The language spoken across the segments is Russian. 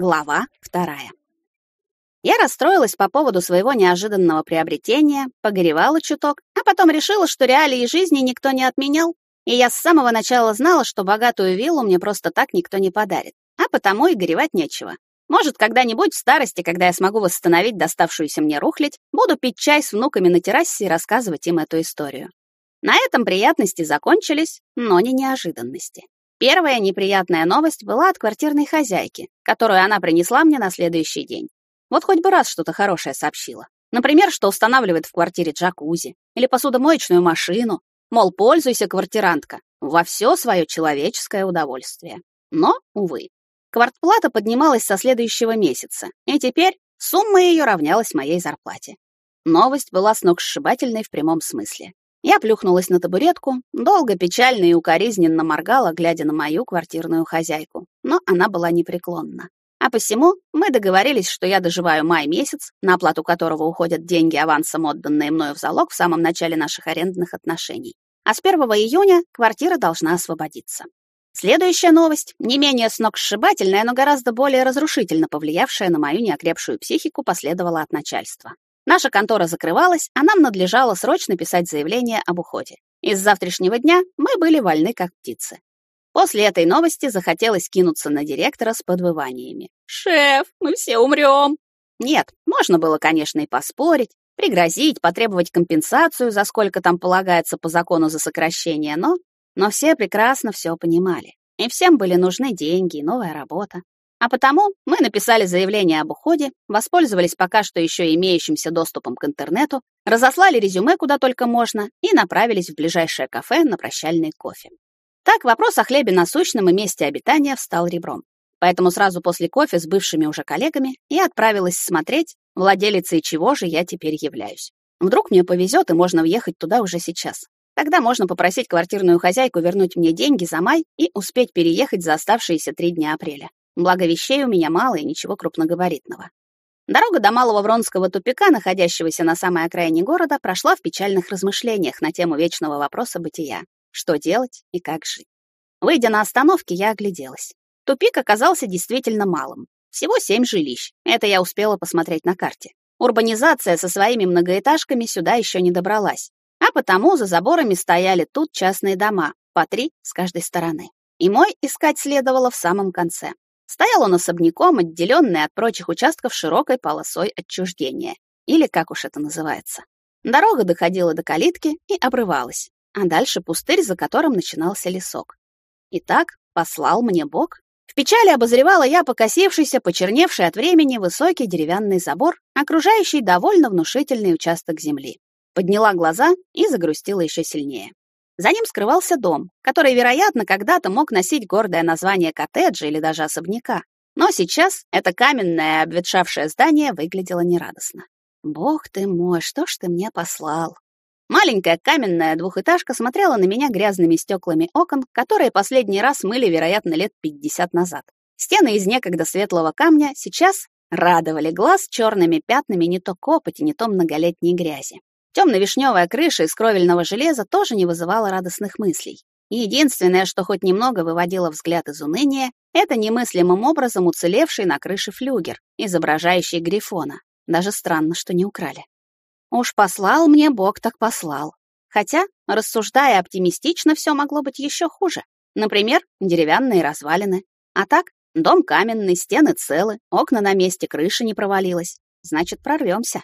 Глава вторая. Я расстроилась по поводу своего неожиданного приобретения, погоревала чуток, а потом решила, что реалии жизни никто не отменял, и я с самого начала знала, что богатую виллу мне просто так никто не подарит, а потому и горевать нечего. Может, когда-нибудь в старости, когда я смогу восстановить доставшуюся мне рухлядь, буду пить чай с внуками на террасе и рассказывать им эту историю. На этом приятности закончились, но не неожиданности. Первая неприятная новость была от квартирной хозяйки, которую она принесла мне на следующий день. Вот хоть бы раз что-то хорошее сообщила. Например, что устанавливает в квартире джакузи или посудомоечную машину, мол, пользуйся, квартирантка, во все свое человеческое удовольствие. Но, увы, квартплата поднималась со следующего месяца, и теперь сумма ее равнялась моей зарплате. Новость была сногсшибательной в прямом смысле. Я плюхнулась на табуретку, долго печально и укоризненно моргала, глядя на мою квартирную хозяйку, но она была непреклонна. А посему мы договорились, что я доживаю май месяц, на оплату которого уходят деньги авансом, отданные мною в залог в самом начале наших арендных отношений. А с 1 июня квартира должна освободиться. Следующая новость, не менее сногсшибательная, но гораздо более разрушительно повлиявшая на мою неокрепшую психику, последовала от начальства. Наша контора закрывалась, а нам надлежало срочно писать заявление об уходе. Из завтрашнего дня мы были вольны как птицы. После этой новости захотелось кинуться на директора с подвываниями. «Шеф, мы все умрем!» Нет, можно было, конечно, и поспорить, пригрозить, потребовать компенсацию, за сколько там полагается по закону за сокращение, но... Но все прекрасно все понимали. И всем были нужны деньги и новая работа. А потому мы написали заявление об уходе, воспользовались пока что еще имеющимся доступом к интернету, разослали резюме куда только можно и направились в ближайшее кафе на прощальный кофе. Так вопрос о хлебе насущном и месте обитания встал ребром. Поэтому сразу после кофе с бывшими уже коллегами я отправилась смотреть, владелицей чего же я теперь являюсь. Вдруг мне повезет и можно въехать туда уже сейчас. Тогда можно попросить квартирную хозяйку вернуть мне деньги за май и успеть переехать за оставшиеся три дня апреля. Благо вещей у меня мало и ничего крупноговоритного. Дорога до Малого Вронского тупика, находящегося на самой окраине города, прошла в печальных размышлениях на тему вечного вопроса бытия. Что делать и как жить? Выйдя на остановке, я огляделась. Тупик оказался действительно малым. Всего семь жилищ. Это я успела посмотреть на карте. Урбанизация со своими многоэтажками сюда еще не добралась. А потому за заборами стояли тут частные дома, по три с каждой стороны. И мой искать следовало в самом конце. Стоял он особняком, отделенный от прочих участков широкой полосой отчуждения, или как уж это называется. Дорога доходила до калитки и обрывалась, а дальше пустырь, за которым начинался лесок. Итак, послал мне Бог. В печали обозревала я покосившийся, почерневший от времени высокий деревянный забор, окружающий довольно внушительный участок земли. Подняла глаза и загрустила еще сильнее. За ним скрывался дом, который, вероятно, когда-то мог носить гордое название коттеджа или даже особняка. Но сейчас это каменное обветшавшее здание выглядело нерадостно. «Бог ты мой, что ж ты мне послал?» Маленькая каменная двухэтажка смотрела на меня грязными стеклами окон, которые последний раз мыли, вероятно, лет 50 назад. Стены из некогда светлого камня сейчас радовали глаз черными пятнами не то копоти, не то многолетней грязи. Темно-вишневая крыша из кровельного железа тоже не вызывала радостных мыслей. Единственное, что хоть немного выводило взгляд из уныния, это немыслимым образом уцелевший на крыше флюгер, изображающий грифона. Даже странно, что не украли. Уж послал мне Бог, так послал. Хотя, рассуждая оптимистично, все могло быть еще хуже. Например, деревянные развалины. А так, дом каменный, стены целы, окна на месте, крыша не провалилась. Значит, прорвемся.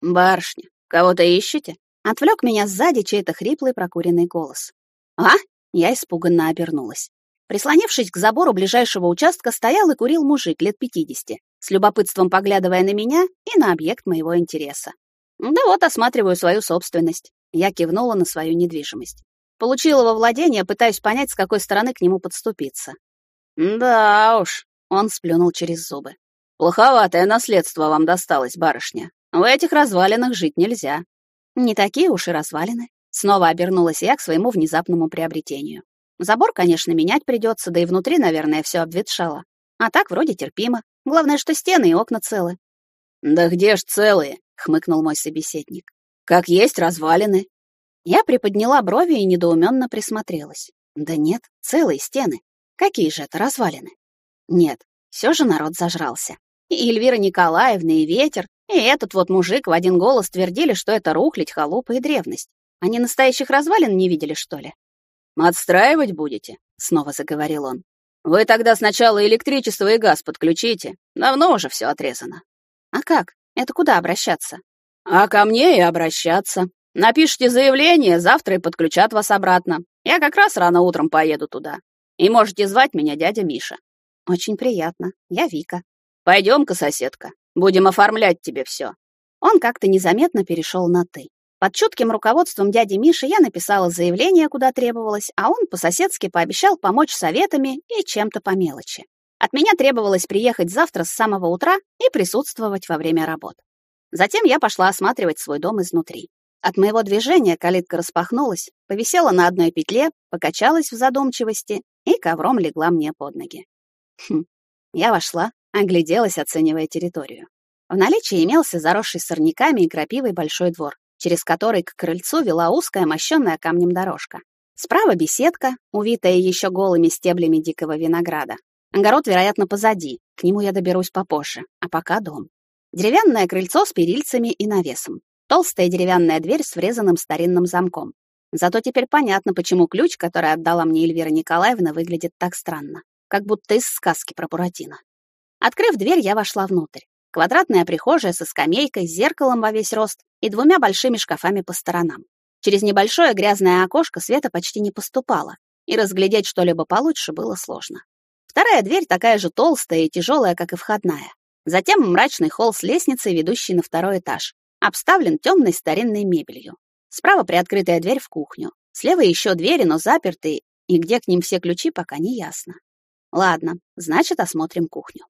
Барышня, «Кого-то ищете?» Отвлек меня сзади чей-то хриплый прокуренный голос. «А?» Я испуганно обернулась. Прислонившись к забору ближайшего участка, стоял и курил мужик лет пятидесяти, с любопытством поглядывая на меня и на объект моего интереса. «Да вот, осматриваю свою собственность». Я кивнула на свою недвижимость. Получила во владение, пытаюсь понять, с какой стороны к нему подступиться. «Да уж», — он сплюнул через зубы. «Плоховатое наследство вам досталось, барышня. В этих развалинах жить нельзя. Не такие уж и развалины. Снова обернулась я к своему внезапному приобретению. Забор, конечно, менять придется, да и внутри, наверное, все обветшало. А так вроде терпимо. Главное, что стены и окна целы. «Да где ж целые?» — хмыкнул мой собеседник. «Как есть развалины». Я приподняла брови и недоуменно присмотрелась. Да нет, целые стены. Какие же это развалины? Нет, Все же народ зажрался. И Эльвира Николаевна, и ветер, и этот вот мужик в один голос твердили, что это рухлить, холопа и древность. Они настоящих развалин не видели, что ли? «Отстраивать будете?» — снова заговорил он. «Вы тогда сначала электричество и газ подключите. Давно уже все отрезано». «А как? Это куда обращаться?» «А ко мне и обращаться. Напишите заявление, завтра и подключат вас обратно. Я как раз рано утром поеду туда. И можете звать меня дядя Миша». «Очень приятно. Я Вика». «Пойдем-ка, соседка. Будем оформлять тебе все». Он как-то незаметно перешел на «ты». Под чутким руководством дяди Миши я написала заявление, куда требовалось, а он по-соседски пообещал помочь советами и чем-то по мелочи. От меня требовалось приехать завтра с самого утра и присутствовать во время работ. Затем я пошла осматривать свой дом изнутри. От моего движения калитка распахнулась, повисела на одной петле, покачалась в задумчивости и ковром легла мне под ноги. Хм. Я вошла, огляделась, оценивая территорию. В наличии имелся заросший сорняками и крапивой большой двор, через который к крыльцу вела узкая, мощенная камнем дорожка. Справа беседка, увитая еще голыми стеблями дикого винограда. Огород, вероятно, позади, к нему я доберусь попозже, а пока дом. Деревянное крыльцо с перильцами и навесом. Толстая деревянная дверь с врезанным старинным замком. Зато теперь понятно, почему ключ, который отдала мне Эльвира Николаевна, выглядит так странно, как будто из сказки про Буратино. Открыв дверь, я вошла внутрь. Квадратная прихожая со скамейкой, зеркалом во весь рост и двумя большими шкафами по сторонам. Через небольшое грязное окошко света почти не поступало, и разглядеть что-либо получше было сложно. Вторая дверь такая же толстая и тяжелая, как и входная. Затем мрачный холл с лестницей, ведущий на второй этаж, обставлен темной старинной мебелью. Справа приоткрытая дверь в кухню. Слева еще двери, но запертые, и где к ним все ключи, пока не ясно. Ладно, значит, осмотрим кухню.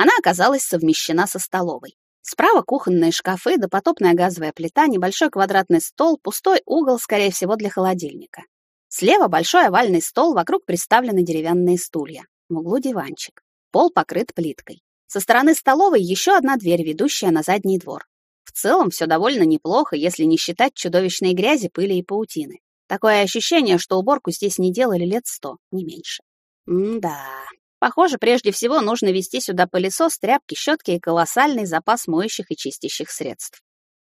Она оказалась совмещена со столовой. Справа кухонные шкафы, допотопная газовая плита, небольшой квадратный стол, пустой угол, скорее всего, для холодильника. Слева большой овальный стол, вокруг приставлены деревянные стулья. В углу диванчик. Пол покрыт плиткой. Со стороны столовой еще одна дверь, ведущая на задний двор. В целом все довольно неплохо, если не считать чудовищной грязи, пыли и паутины. Такое ощущение, что уборку здесь не делали лет сто, не меньше. М-да. Похоже, прежде всего нужно вести сюда пылесос, тряпки, щетки и колоссальный запас моющих и чистящих средств.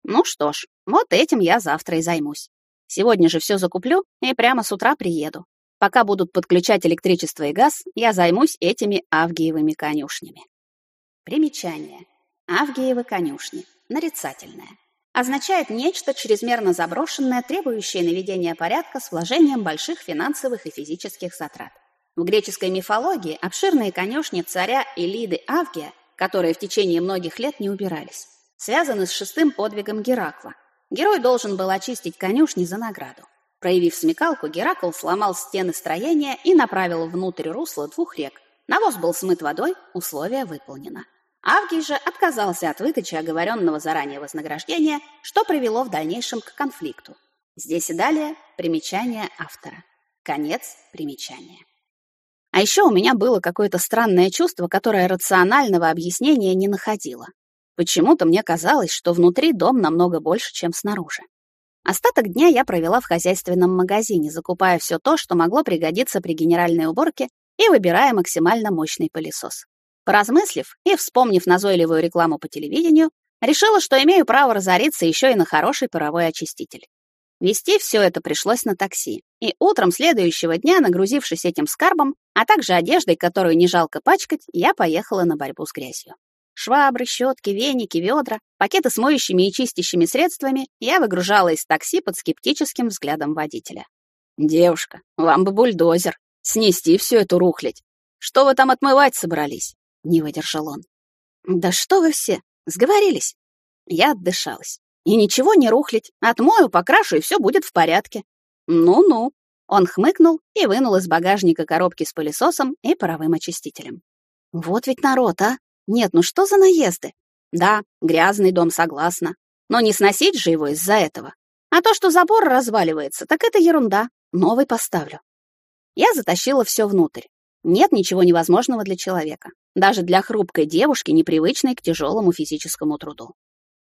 Ну что ж, вот этим я завтра и займусь. Сегодня же все закуплю и прямо с утра приеду. Пока будут подключать электричество и газ, я займусь этими авгиевыми конюшнями. Примечание. Авгиевы конюшни. Нарицательное. Означает нечто чрезмерно заброшенное, требующее наведения порядка с вложением больших финансовых и физических затрат. В греческой мифологии обширные конюшни царя Элиды Авгия, которые в течение многих лет не убирались, связаны с шестым подвигом Геракла. Герой должен был очистить конюшни за награду. Проявив смекалку, Геракл сломал стены строения и направил внутрь русла двух рек. Навоз был смыт водой, условие выполнено. Авгий же отказался от выдачи оговоренного заранее вознаграждения, что привело в дальнейшем к конфликту. Здесь и далее примечание автора. Конец примечания. А еще у меня было какое-то странное чувство, которое рационального объяснения не находило. Почему-то мне казалось, что внутри дом намного больше, чем снаружи. Остаток дня я провела в хозяйственном магазине, закупая все то, что могло пригодиться при генеральной уборке и выбирая максимально мощный пылесос. Поразмыслив и вспомнив назойливую рекламу по телевидению, решила, что имею право разориться еще и на хороший паровой очиститель. Вести все это пришлось на такси. И утром следующего дня, нагрузившись этим скарбом, а также одеждой, которую не жалко пачкать, я поехала на борьбу с грязью. Швабры, щетки, веники, ведра, пакеты с моющими и чистящими средствами я выгружала из такси под скептическим взглядом водителя. «Девушка, вам бы бульдозер, снести всю эту рухлядь. Что вы там отмывать собрались?» — не выдержал он. «Да что вы все, сговорились?» Я отдышалась. И ничего не рухлить. Отмою, покрашу, и все будет в порядке. Ну-ну. Он хмыкнул и вынул из багажника коробки с пылесосом и паровым очистителем. Вот ведь народ, а? Нет, ну что за наезды? Да, грязный дом, согласна. Но не сносить же его из-за этого. А то, что забор разваливается, так это ерунда. Новый поставлю. Я затащила все внутрь. Нет ничего невозможного для человека. Даже для хрупкой девушки, непривычной к тяжелому физическому труду.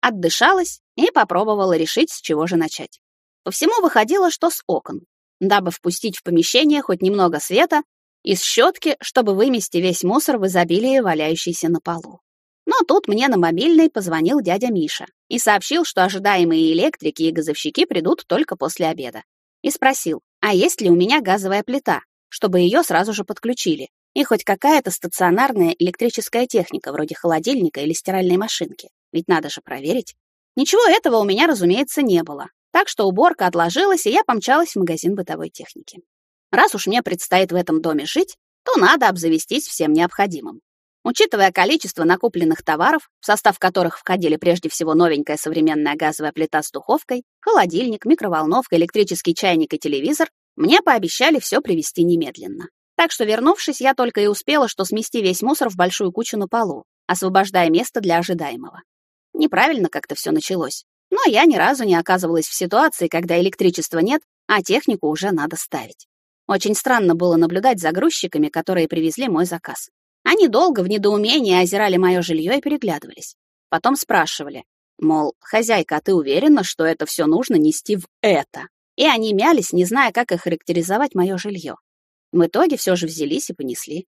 Отдышалась и попробовала решить, с чего же начать. По всему выходило, что с окон. Дабы впустить в помещение хоть немного света, из щетки, чтобы вымести весь мусор в изобилии, валяющийся на полу. Но тут мне на мобильный позвонил дядя Миша и сообщил, что ожидаемые электрики и газовщики придут только после обеда. И спросил, а есть ли у меня газовая плита, чтобы ее сразу же подключили, и хоть какая-то стационарная электрическая техника, вроде холодильника или стиральной машинки. Ведь надо же проверить. Ничего этого у меня, разумеется, не было. Так что уборка отложилась, и я помчалась в магазин бытовой техники. Раз уж мне предстоит в этом доме жить, то надо обзавестись всем необходимым. Учитывая количество накупленных товаров, в состав которых входили прежде всего новенькая современная газовая плита с духовкой, холодильник, микроволновка, электрический чайник и телевизор, мне пообещали все привезти немедленно. Так что, вернувшись, я только и успела, что смести весь мусор в большую кучу на полу, освобождая место для ожидаемого. Неправильно как-то все началось. Но я ни разу не оказывалась в ситуации, когда электричества нет, а технику уже надо ставить. Очень странно было наблюдать за грузчиками, которые привезли мой заказ. Они долго в недоумении озирали мое жилье и переглядывались. Потом спрашивали, мол, хозяйка, а ты уверена, что это все нужно нести в это? И они мялись, не зная, как охарактеризовать мое жилье. В итоге все же взялись и понесли.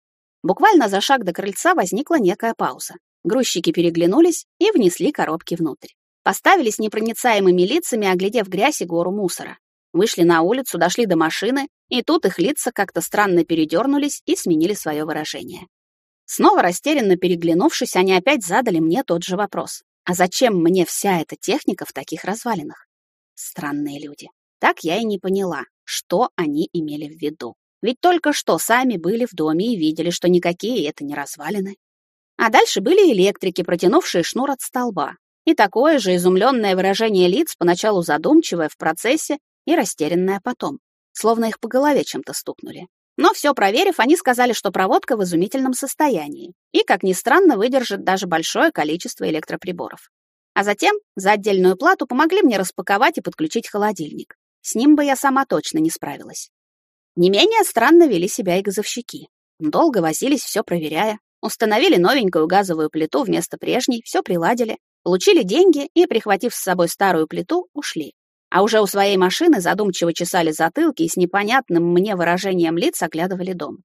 Буквально за шаг до крыльца возникла некая пауза. Грузчики переглянулись и внесли коробки внутрь. Поставили с непроницаемыми лицами, оглядев грязь и гору мусора. Вышли на улицу, дошли до машины, и тут их лица как-то странно передернулись и сменили свое выражение. Снова растерянно переглянувшись, они опять задали мне тот же вопрос. А зачем мне вся эта техника в таких развалинах? Странные люди. Так я и не поняла, что они имели в виду. Ведь только что сами были в доме и видели, что никакие это не развалины. А дальше были электрики, протянувшие шнур от столба. И такое же изумленное выражение лиц, поначалу задумчивое в процессе и растерянное потом, словно их по голове чем-то стукнули. Но все проверив, они сказали, что проводка в изумительном состоянии и, как ни странно, выдержит даже большое количество электроприборов. А затем за отдельную плату помогли мне распаковать и подключить холодильник. С ним бы я сама точно не справилась. Не менее странно вели себя и газовщики. Долго возились, все проверяя. Установили новенькую газовую плиту вместо прежней, все приладили, получили деньги и, прихватив с собой старую плиту, ушли. А уже у своей машины задумчиво чесали затылки и с непонятным мне выражением лиц оглядывали дом.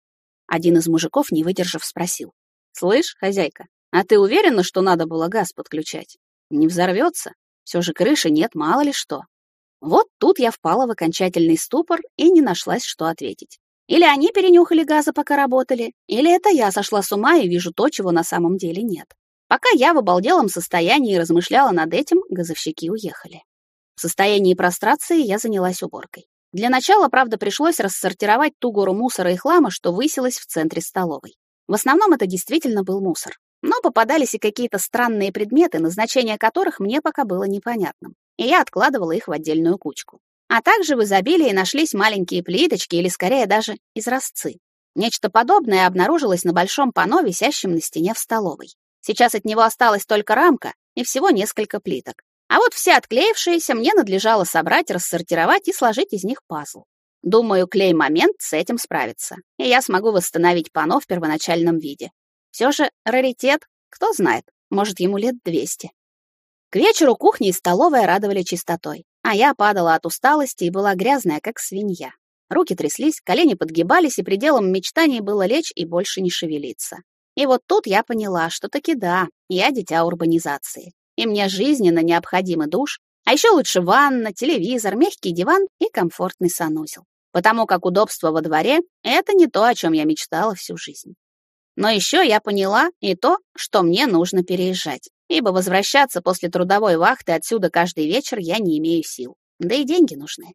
Один из мужиков, не выдержав, спросил. «Слышь, хозяйка, а ты уверена, что надо было газ подключать? Не взорвется? Все же крыши нет, мало ли что». Вот тут я впала в окончательный ступор и не нашлась, что ответить. Или они перенюхали газа, пока работали, или это я сошла с ума и вижу то, чего на самом деле нет. Пока я в обалделом состоянии размышляла над этим, газовщики уехали. В состоянии прострации я занялась уборкой. Для начала, правда, пришлось рассортировать ту гору мусора и хлама, что высилась в центре столовой. В основном это действительно был мусор. Но попадались и какие-то странные предметы, назначение которых мне пока было непонятным и я откладывала их в отдельную кучку. А также в изобилии нашлись маленькие плиточки или скорее даже изразцы. Нечто подобное обнаружилось на большом панно, висящем на стене в столовой. Сейчас от него осталась только рамка и всего несколько плиток. А вот все отклеившиеся мне надлежало собрать, рассортировать и сложить из них пазл. Думаю, клей-момент с этим справится, и я смогу восстановить панно в первоначальном виде. Все же раритет, кто знает, может, ему лет 200. К вечеру кухня и столовая радовали чистотой, а я падала от усталости и была грязная, как свинья. Руки тряслись, колени подгибались, и пределом мечтаний было лечь и больше не шевелиться. И вот тут я поняла, что таки да, я дитя урбанизации. И мне жизненно необходимый душ, а еще лучше ванна, телевизор, мягкий диван и комфортный санузел. Потому как удобство во дворе — это не то, о чем я мечтала всю жизнь. Но еще я поняла и то, что мне нужно переезжать ибо возвращаться после трудовой вахты отсюда каждый вечер я не имею сил. Да и деньги нужны.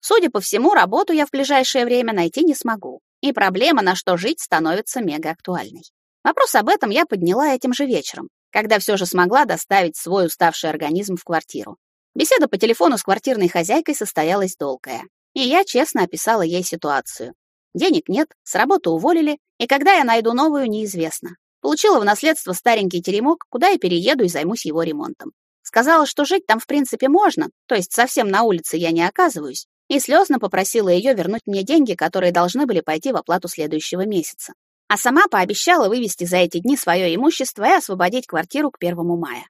Судя по всему, работу я в ближайшее время найти не смогу, и проблема, на что жить, становится мегаактуальной. Вопрос об этом я подняла этим же вечером, когда все же смогла доставить свой уставший организм в квартиру. Беседа по телефону с квартирной хозяйкой состоялась долгая, и я честно описала ей ситуацию. Денег нет, с работы уволили, и когда я найду новую, неизвестно. Получила в наследство старенький теремок, куда я перееду и займусь его ремонтом. Сказала, что жить там в принципе можно, то есть совсем на улице я не оказываюсь, и слезно попросила ее вернуть мне деньги, которые должны были пойти в оплату следующего месяца. А сама пообещала вывести за эти дни свое имущество и освободить квартиру к первому мая.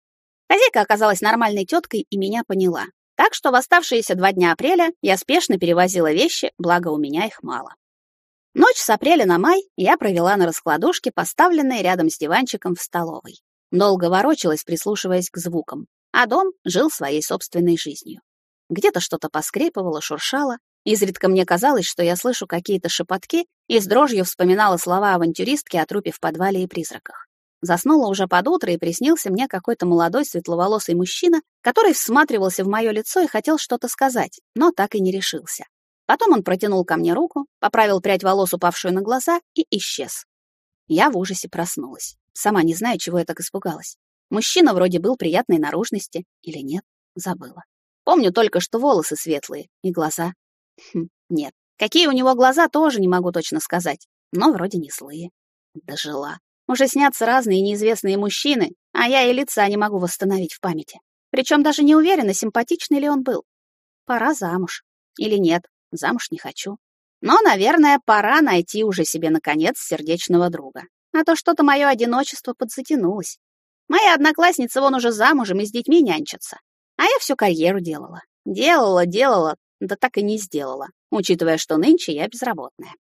Хозяйка оказалась нормальной теткой и меня поняла. Так что в оставшиеся два дня апреля я спешно перевозила вещи, благо у меня их мало. Ночь с апреля на май я провела на раскладушке, поставленной рядом с диванчиком в столовой. Долго ворочалась, прислушиваясь к звукам, а дом жил своей собственной жизнью. Где-то что-то поскрипывало, шуршало. Изредка мне казалось, что я слышу какие-то шепотки и с дрожью вспоминала слова авантюристки о трупе в подвале и призраках. Заснула уже под утро, и приснился мне какой-то молодой светловолосый мужчина, который всматривался в мое лицо и хотел что-то сказать, но так и не решился. Потом он протянул ко мне руку, поправил прядь волос, упавшую на глаза, и исчез. Я в ужасе проснулась. Сама не знаю, чего я так испугалась. Мужчина вроде был приятной наружности или нет, забыла. Помню только, что волосы светлые и глаза. Хм, нет. Какие у него глаза, тоже не могу точно сказать, но вроде не злые. Дожила. Уже снятся разные неизвестные мужчины, а я и лица не могу восстановить в памяти. Причем даже не уверена, симпатичный ли он был. Пора замуж. Или нет, Замуж не хочу. Но, наверное, пора найти уже себе, наконец, сердечного друга. А то что-то мое одиночество подзатянулось. Моя одноклассница вон уже замужем и с детьми нянчится. А я всю карьеру делала. Делала, делала, да так и не сделала, учитывая, что нынче я безработная.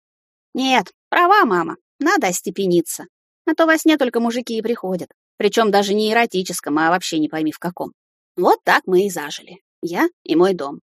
Нет, права мама, надо остепениться. А то во сне только мужики и приходят. Причем даже не эротическом, а вообще не пойми в каком. Вот так мы и зажили. Я и мой дом.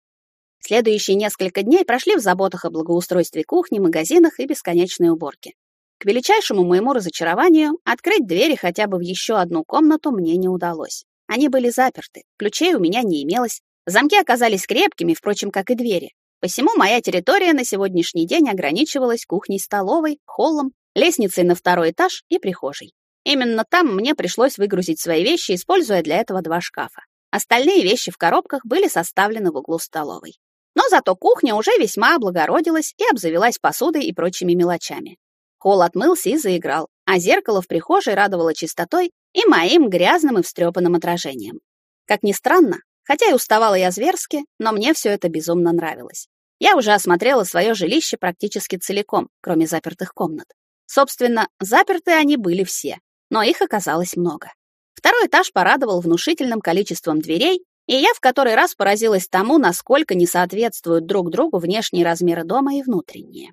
Следующие несколько дней прошли в заботах о благоустройстве кухни, магазинах и бесконечной уборке. К величайшему моему разочарованию, открыть двери хотя бы в еще одну комнату мне не удалось. Они были заперты, ключей у меня не имелось, замки оказались крепкими, впрочем, как и двери. Посему моя территория на сегодняшний день ограничивалась кухней-столовой, холлом, лестницей на второй этаж и прихожей. Именно там мне пришлось выгрузить свои вещи, используя для этого два шкафа. Остальные вещи в коробках были составлены в углу столовой. Но зато кухня уже весьма облагородилась и обзавелась посудой и прочими мелочами. Холл отмылся и заиграл, а зеркало в прихожей радовало чистотой и моим грязным и встрепанным отражением. Как ни странно, хотя и уставала я зверски, но мне все это безумно нравилось. Я уже осмотрела свое жилище практически целиком, кроме запертых комнат. Собственно, заперты они были все, но их оказалось много. Второй этаж порадовал внушительным количеством дверей и я в который раз поразилась тому, насколько не соответствуют друг другу внешние размеры дома и внутренние.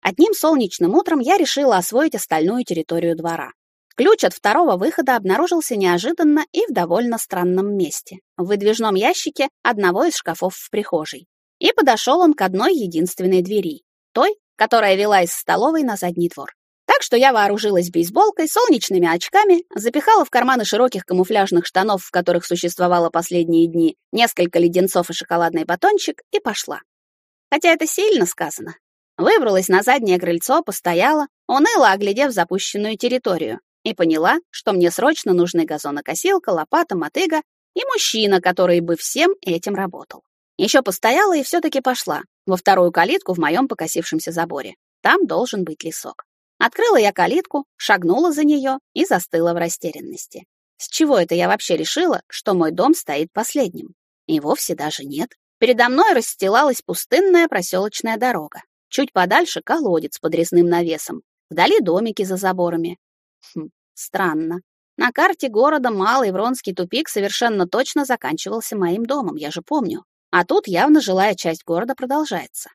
Одним солнечным утром я решила освоить остальную территорию двора. Ключ от второго выхода обнаружился неожиданно и в довольно странном месте, в выдвижном ящике одного из шкафов в прихожей. И подошел он к одной единственной двери, той, которая вела из столовой на задний двор. Так что я вооружилась бейсболкой, солнечными очками, запихала в карманы широких камуфляжных штанов, в которых существовало последние дни, несколько леденцов и шоколадный батончик, и пошла. Хотя это сильно сказано. Выбралась на заднее крыльцо, постояла, уныло оглядев запущенную территорию, и поняла, что мне срочно нужны газонокосилка, лопата, мотыга и мужчина, который бы всем этим работал. Еще постояла и все-таки пошла во вторую калитку в моем покосившемся заборе. Там должен быть лесок. Открыла я калитку, шагнула за нее и застыла в растерянности. С чего это я вообще решила, что мой дом стоит последним? И вовсе даже нет. Передо мной расстилалась пустынная проселочная дорога. Чуть подальше колодец с подрезным навесом. Вдали домики за заборами. Хм, странно. На карте города Малый Вронский тупик совершенно точно заканчивался моим домом, я же помню. А тут явно жилая часть города продолжается.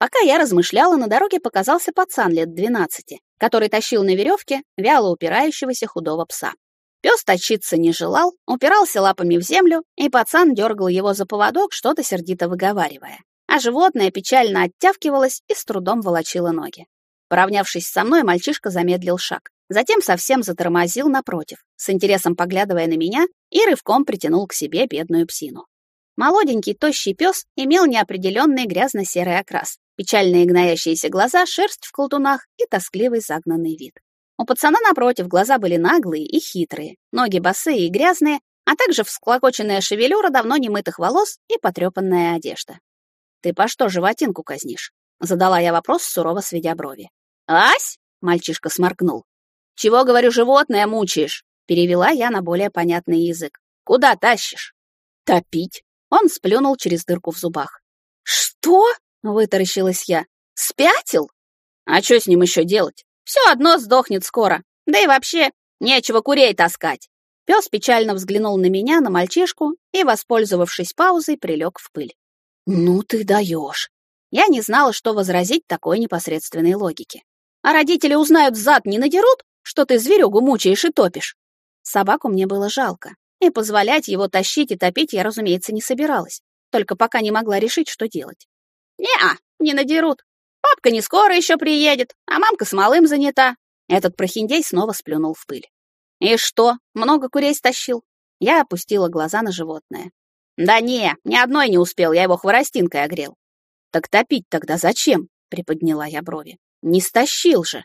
Пока я размышляла, на дороге показался пацан лет 12, который тащил на веревке вяло упирающегося худого пса. Пес точиться не желал, упирался лапами в землю, и пацан дергал его за поводок, что-то сердито выговаривая. А животное печально оттявкивалось и с трудом волочило ноги. Поравнявшись со мной, мальчишка замедлил шаг. Затем совсем затормозил напротив, с интересом поглядывая на меня, и рывком притянул к себе бедную псину. Молоденький, тощий пес имел неопределенный грязно-серый окрас, печальные гноящиеся глаза, шерсть в колтунах и тоскливый загнанный вид. У пацана напротив глаза были наглые и хитрые, ноги босые и грязные, а также всклокоченная шевелюра давно немытых волос и потрепанная одежда. «Ты по что животинку казнишь?» — задала я вопрос, сурово сведя брови. «Ась!» — мальчишка сморкнул. «Чего, говорю, животное мучаешь?» — перевела я на более понятный язык. «Куда тащишь?» «Топить!» Он сплюнул через дырку в зубах. «Что?» Вытаращилась я. Спятил? А что с ним еще делать? Все одно сдохнет скоро. Да и вообще, нечего курей таскать. Пес печально взглянул на меня, на мальчишку, и, воспользовавшись паузой, прилег в пыль. «Ну ты даешь!» Я не знала, что возразить такой непосредственной логике. А родители узнают, зад не надерут, что ты зверюгу мучаешь и топишь. Собаку мне было жалко, и позволять его тащить и топить я, разумеется, не собиралась, только пока не могла решить, что делать. «Не-а, не надерут. Папка не скоро еще приедет, а мамка с малым занята». Этот прохиндей снова сплюнул в пыль. «И что, много курей стащил?» Я опустила глаза на животное. «Да не, ни одной не успел, я его хворостинкой огрел». «Так топить тогда зачем?» — приподняла я брови. «Не стащил же».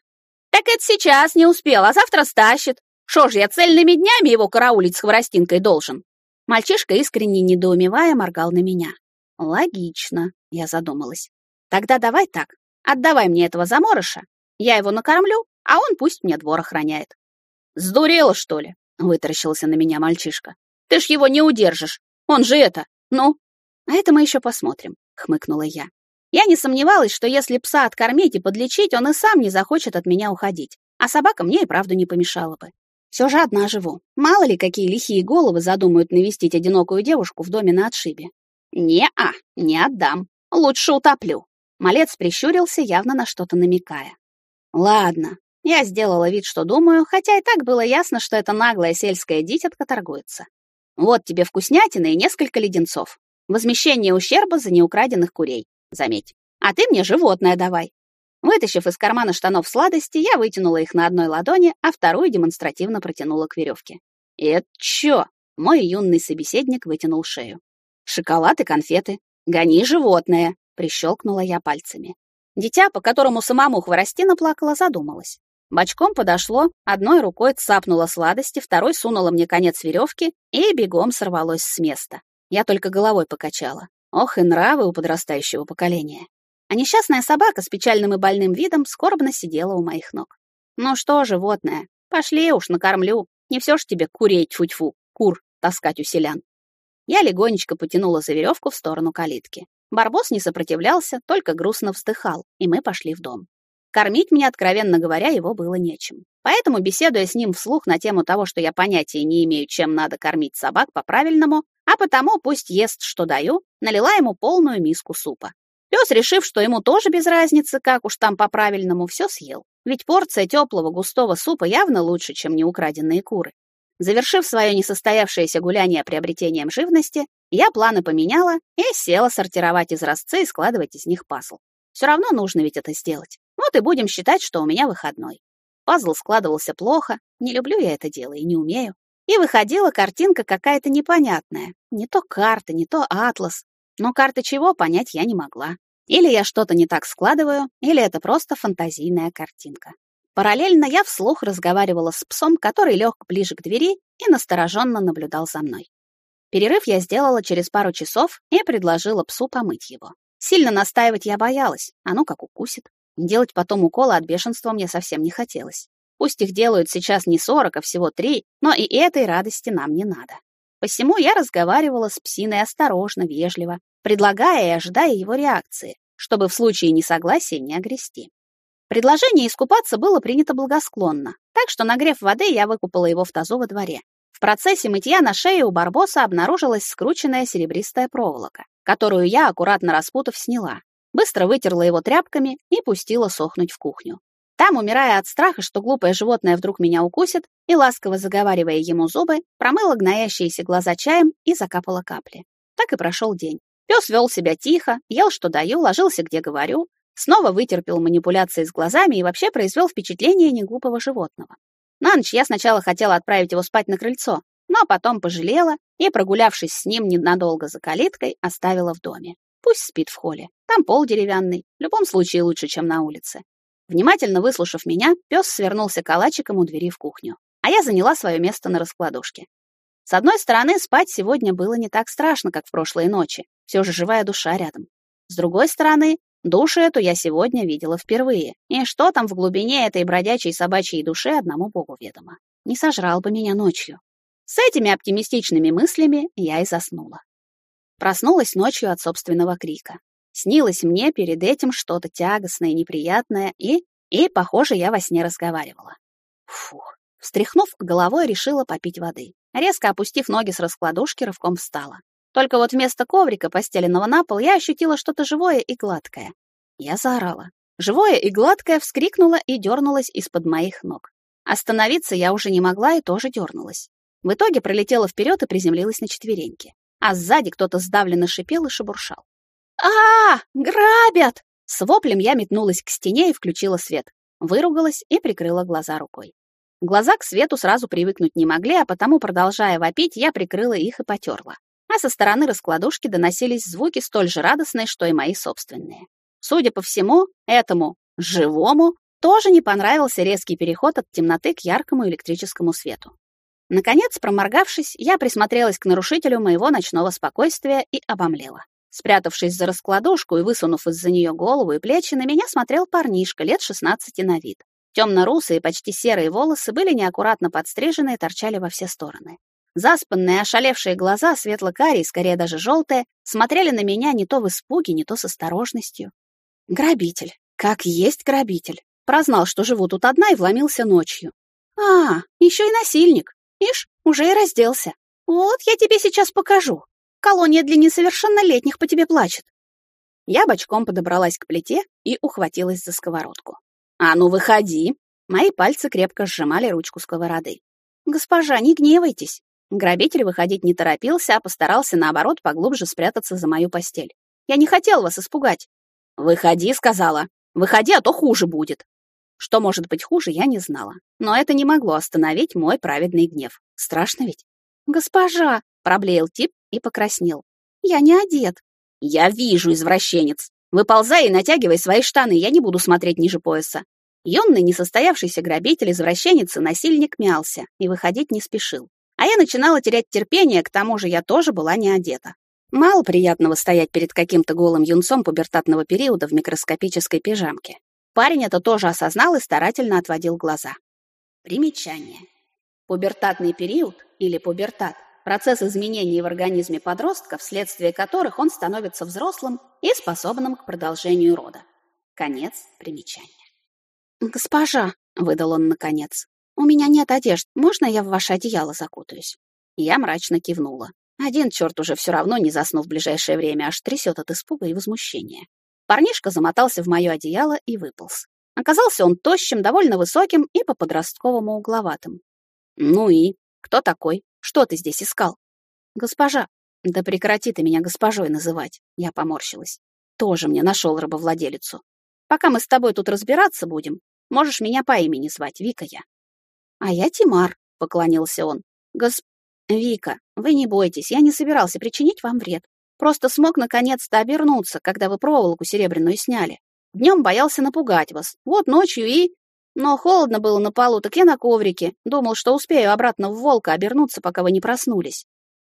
«Так это сейчас не успел, а завтра стащит. Шо ж я цельными днями его караулить с хворостинкой должен?» Мальчишка, искренне недоумевая, моргал на меня. «Логично», — я задумалась. «Тогда давай так. Отдавай мне этого заморыша, я его накормлю, а он пусть мне двор охраняет». «Сдурела, что ли?» — вытаращился на меня мальчишка. «Ты ж его не удержишь. Он же это, ну...» «А это мы еще посмотрим», — хмыкнула я. Я не сомневалась, что если пса откормить и подлечить, он и сам не захочет от меня уходить. А собака мне и правду не помешала бы. Все же одна живу. Мало ли, какие лихие головы задумают навестить одинокую девушку в доме на отшибе. «Не-а, не отдам. Лучше утоплю». Малец прищурился, явно на что-то намекая. «Ладно». Я сделала вид, что думаю, хотя и так было ясно, что эта наглая сельская дитятка торгуется. Вот тебе вкуснятина и несколько леденцов. Возмещение ущерба за неукраденных курей заметь. А ты мне животное давай. Вытащив из кармана штанов сладости, я вытянула их на одной ладони, а вторую демонстративно протянула к веревке. «Это чё?» — мой юный собеседник вытянул шею. «Шоколад и конфеты. Гони животное!» — прищелкнула я пальцами. Дитя, по которому самому Хворостина плакала, задумалась. Бочком подошло, одной рукой цапнула сладости, второй сунула мне конец веревки и бегом сорвалось с места. Я только головой покачала. Ох и нравы у подрастающего поколения. А несчастная собака с печальным и больным видом скорбно сидела у моих ног. Ну что, животное, пошли уж, накормлю. Не все ж тебе курей тьфу-тьфу, кур таскать у селян. Я легонечко потянула за веревку в сторону калитки. Барбос не сопротивлялся, только грустно вздыхал, и мы пошли в дом. Кормить мне, откровенно говоря, его было нечем. Поэтому, беседуя с ним вслух на тему того, что я понятия не имею, чем надо кормить собак по-правильному, а потому пусть ест, что даю, налила ему полную миску супа. Пес, решив, что ему тоже без разницы, как уж там по-правильному, все съел. Ведь порция теплого густого супа явно лучше, чем неукраденные куры. Завершив свое несостоявшееся гуляние приобретением живности, я планы поменяла и села сортировать изразцы и складывать из них пазл. Все равно нужно ведь это сделать. Вот и будем считать, что у меня выходной. Пазл складывался плохо, не люблю я это дело и не умею. И выходила картинка какая-то непонятная. Не то карта, не то атлас. Но карта чего, понять я не могла. Или я что-то не так складываю, или это просто фантазийная картинка. Параллельно я вслух разговаривала с псом, который лег ближе к двери и настороженно наблюдал за мной. Перерыв я сделала через пару часов и предложила псу помыть его. Сильно настаивать я боялась, а ну как укусит. Делать потом уколы от бешенства мне совсем не хотелось. Пусть их делают сейчас не сорок, а всего три, но и этой радости нам не надо. Посему я разговаривала с псиной осторожно, вежливо, предлагая и ожидая его реакции, чтобы в случае несогласия не огрести. Предложение искупаться было принято благосклонно, так что, нагрев воды, я выкупала его в тазу во дворе. В процессе мытья на шее у Барбоса обнаружилась скрученная серебристая проволока, которую я, аккуратно распутав, сняла. Быстро вытерла его тряпками и пустила сохнуть в кухню. Там, умирая от страха, что глупое животное вдруг меня укусит, и ласково заговаривая ему зубы, промыла гноящиеся глаза чаем и закапала капли. Так и прошел день. Пес вел себя тихо, ел, что даю, ложился, где говорю, снова вытерпел манипуляции с глазами и вообще произвел впечатление неглупого животного. На ночь я сначала хотела отправить его спать на крыльцо, но потом пожалела и, прогулявшись с ним ненадолго за калиткой, оставила в доме. Пусть спит в холле. Там пол деревянный, в любом случае лучше, чем на улице. Внимательно выслушав меня, пес свернулся калачиком у двери в кухню, а я заняла свое место на раскладушке. С одной стороны, спать сегодня было не так страшно, как в прошлые ночи, все же живая душа рядом. С другой стороны, душу эту я сегодня видела впервые, и что там в глубине этой бродячей собачьей души одному богу ведомо. Не сожрал бы меня ночью. С этими оптимистичными мыслями я и заснула. Проснулась ночью от собственного крика. Снилось мне перед этим что-то тягостное, неприятное, и... И, похоже, я во сне разговаривала. Фух. Встряхнув головой, решила попить воды. Резко опустив ноги с раскладушки, рывком встала. Только вот вместо коврика, постеленного на пол, я ощутила что-то живое и гладкое. Я заорала. Живое и гладкое вскрикнуло и дернулось из-под моих ног. Остановиться я уже не могла и тоже дернулась. В итоге пролетела вперед и приземлилась на четвереньки. А сзади кто-то сдавленно шипел и шебуршал. а, -а, -а Грабят!» С воплем я метнулась к стене и включила свет. Выругалась и прикрыла глаза рукой. Глаза к свету сразу привыкнуть не могли, а потому, продолжая вопить, я прикрыла их и потерла. А со стороны раскладушки доносились звуки столь же радостные, что и мои собственные. Судя по всему, этому живому тоже не понравился резкий переход от темноты к яркому электрическому свету. Наконец, проморгавшись, я присмотрелась к нарушителю моего ночного спокойствия и обомлела. Спрятавшись за раскладушку и высунув из-за нее голову и плечи, на меня смотрел парнишка лет 16 на вид. Темно-русые, почти серые волосы были неаккуратно подстрижены и торчали во все стороны. Заспанные, ошалевшие глаза, светло-карие, скорее даже желтые, смотрели на меня не то в испуге, не то с осторожностью. Грабитель. Как есть грабитель. Прознал, что живу тут одна и вломился ночью. А, еще и насильник. Ишь, уже и разделся. Вот я тебе сейчас покажу. Колония для несовершеннолетних по тебе плачет. Я бочком подобралась к плите и ухватилась за сковородку. «А ну, выходи!» Мои пальцы крепко сжимали ручку сковороды. «Госпожа, не гневайтесь!» Грабитель выходить не торопился, а постарался, наоборот, поглубже спрятаться за мою постель. «Я не хотел вас испугать!» «Выходи!» — сказала. «Выходи, а то хуже будет!» Что может быть хуже, я не знала. Но это не могло остановить мой праведный гнев. Страшно ведь? «Госпожа!» — проблеял тип и покраснел. «Я не одет!» «Я вижу, извращенец! Выползай и натягивай свои штаны, я не буду смотреть ниже пояса. Юный, несостоявшийся грабитель, извращенец и насильник мялся и выходить не спешил. А я начинала терять терпение, к тому же я тоже была не одета. Мало приятного стоять перед каким-то голым юнцом пубертатного периода в микроскопической пижамке. Парень это тоже осознал и старательно отводил глаза. Примечание. Пубертатный период или пубертат – процесс изменений в организме подростка, вследствие которых он становится взрослым и способным к продолжению рода. Конец примечания. «Госпожа», — выдал он наконец, — «у меня нет одежд. Можно я в ваше одеяло закутаюсь?» Я мрачно кивнула. Один черт уже все равно не заснув в ближайшее время, аж трясет от испуга и возмущения. Парнишка замотался в мое одеяло и выполз. Оказался он тощим, довольно высоким и по-подростковому угловатым. «Ну и? Кто такой? Что ты здесь искал?» «Госпожа». «Да прекрати ты меня госпожой называть», — я поморщилась. «Тоже мне нашел рабовладелицу. Пока мы с тобой тут разбираться будем, можешь меня по имени звать, Вика я». «А я Тимар», — поклонился он. «Гос... Вика, вы не бойтесь, я не собирался причинить вам вред. Просто смог наконец-то обернуться, когда вы проволоку серебряную сняли. Днем боялся напугать вас. Вот ночью и... Но холодно было на полу, так я на коврике. Думал, что успею обратно в волка обернуться, пока вы не проснулись.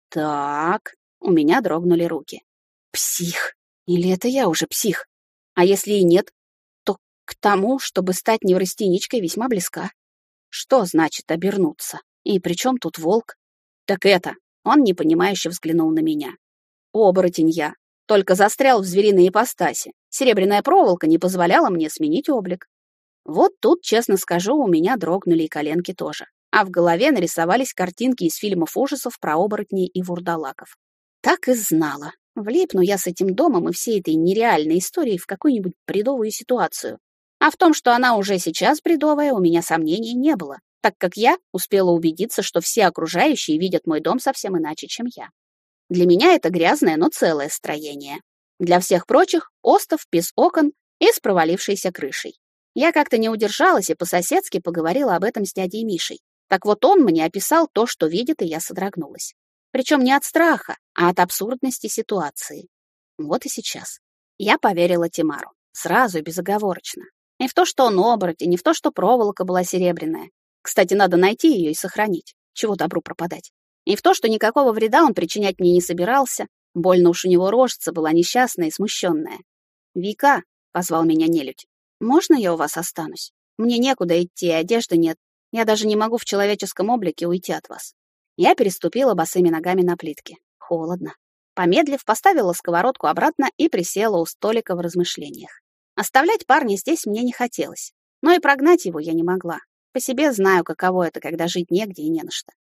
Так, у меня дрогнули руки. Псих. Или это я уже псих? А если и нет, то к тому, чтобы стать неврастеничкой, весьма близка. Что значит обернуться? И при чем тут волк? Так это, он непонимающе взглянул на меня. Оборотень я, только застрял в звериной ипостаси. Серебряная проволока не позволяла мне сменить облик. Вот тут, честно скажу, у меня дрогнули и коленки тоже. А в голове нарисовались картинки из фильмов ужасов про оборотней и вурдалаков. Так и знала. Влипну я с этим домом и всей этой нереальной историей в какую-нибудь бредовую ситуацию. А в том, что она уже сейчас бредовая, у меня сомнений не было, так как я успела убедиться, что все окружающие видят мой дом совсем иначе, чем я. Для меня это грязное, но целое строение. Для всех прочих — остов без окон и с провалившейся крышей. Я как-то не удержалась и по-соседски поговорила об этом с дядей Мишей. Так вот он мне описал то, что видит, и я содрогнулась. Причем не от страха, а от абсурдности ситуации. Вот и сейчас. Я поверила Тимару. Сразу и безоговорочно. Не в то, что он оборотень, не в то, что проволока была серебряная. Кстати, надо найти ее и сохранить. Чего добру пропадать. И в то, что никакого вреда он причинять мне не собирался. Больно уж у него рожица была несчастная и смущенная. «Вика», — позвал меня нелюдь, можно я у вас останусь? Мне некуда идти, одежды нет. Я даже не могу в человеческом облике уйти от вас. Я переступила босыми ногами на плитке. Холодно. Помедлив, поставила сковородку обратно и присела у столика в размышлениях. Оставлять парня здесь мне не хотелось. Но и прогнать его я не могла. По себе знаю, каково это, когда жить негде и не на что.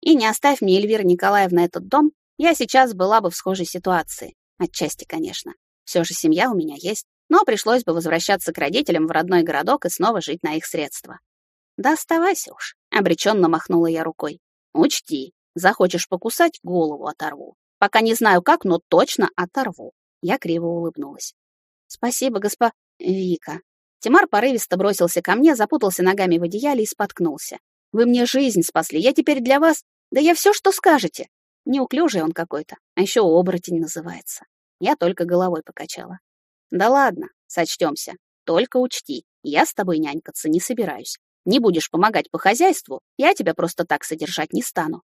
И не оставь мне, Эльвира Николаевна, этот дом, я сейчас была бы в схожей ситуации. Отчасти, конечно. Все же семья у меня есть, но пришлось бы возвращаться к родителям в родной городок и снова жить на их средства. Да оставайся уж, обреченно махнула я рукой. Учти, захочешь покусать, голову оторву. Пока не знаю как, но точно оторву. Я криво улыбнулась. Спасибо, госпо... Вика. Тимар порывисто бросился ко мне, запутался ногами в одеяле и споткнулся. Вы мне жизнь спасли, я теперь для вас... Да я все, что скажете. Неуклюжий он какой-то, а еще оборотень называется. Я только головой покачала. Да ладно, сочтемся. Только учти, я с тобой нянькаться не собираюсь. Не будешь помогать по хозяйству, я тебя просто так содержать не стану.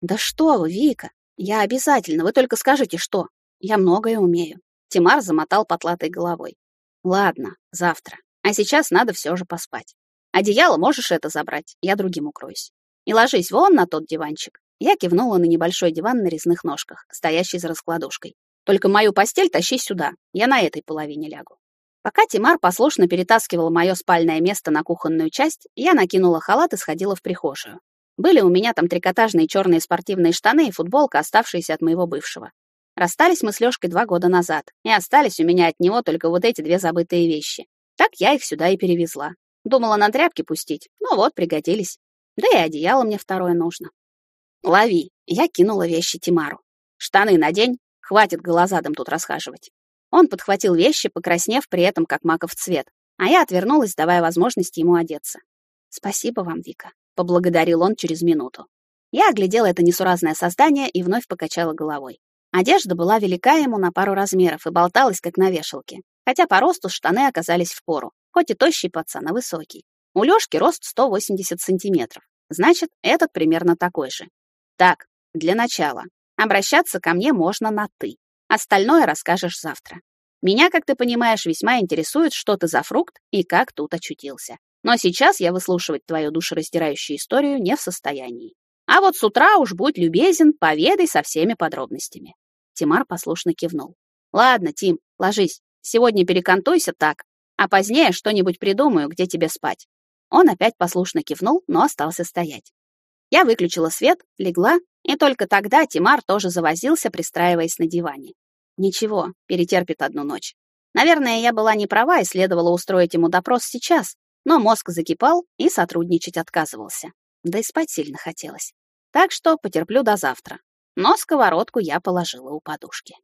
Да что вы, Вика, я обязательно, вы только скажите, что. Я многое умею. Тимар замотал потлатой головой. Ладно, завтра. А сейчас надо все же поспать. Одеяло можешь это забрать, я другим укроюсь. И ложись вон на тот диванчик. Я кивнула на небольшой диван на резных ножках, стоящий за раскладушкой. Только мою постель тащи сюда, я на этой половине лягу. Пока Тимар послушно перетаскивал мое спальное место на кухонную часть, я накинула халат и сходила в прихожую. Были у меня там трикотажные черные спортивные штаны и футболка, оставшиеся от моего бывшего. Расстались мы с Лёшкой два года назад, и остались у меня от него только вот эти две забытые вещи. Так я их сюда и перевезла. Думала на тряпки пустить, но вот пригодились. Да и одеяло мне второе нужно. Лови. Я кинула вещи Тимару. Штаны надень, хватит голозадом тут расхаживать. Он подхватил вещи, покраснев при этом как маков цвет, а я отвернулась, давая возможность ему одеться. Спасибо вам, Вика, поблагодарил он через минуту. Я оглядела это несуразное создание и вновь покачала головой. Одежда была велика ему на пару размеров и болталась, как на вешалке. Хотя по росту штаны оказались в пору, хоть и тощий пацан, а высокий. У Лёшки рост 180 сантиметров. Значит, этот примерно такой же. Так, для начала. Обращаться ко мне можно на «ты». Остальное расскажешь завтра. Меня, как ты понимаешь, весьма интересует, что ты за фрукт и как тут очутился. Но сейчас я выслушивать твою душераздирающую историю не в состоянии. А вот с утра уж будь любезен, поведай со всеми подробностями. Тимар послушно кивнул. Ладно, Тим, ложись. Сегодня перекантуйся так, а позднее что-нибудь придумаю, где тебе спать. Он опять послушно кивнул, но остался стоять. Я выключила свет, легла, и только тогда Тимар тоже завозился, пристраиваясь на диване. Ничего, перетерпит одну ночь. Наверное, я была не права и следовало устроить ему допрос сейчас, но мозг закипал и сотрудничать отказывался. Да и спать сильно хотелось. Так что потерплю до завтра. Но сковородку я положила у подушки.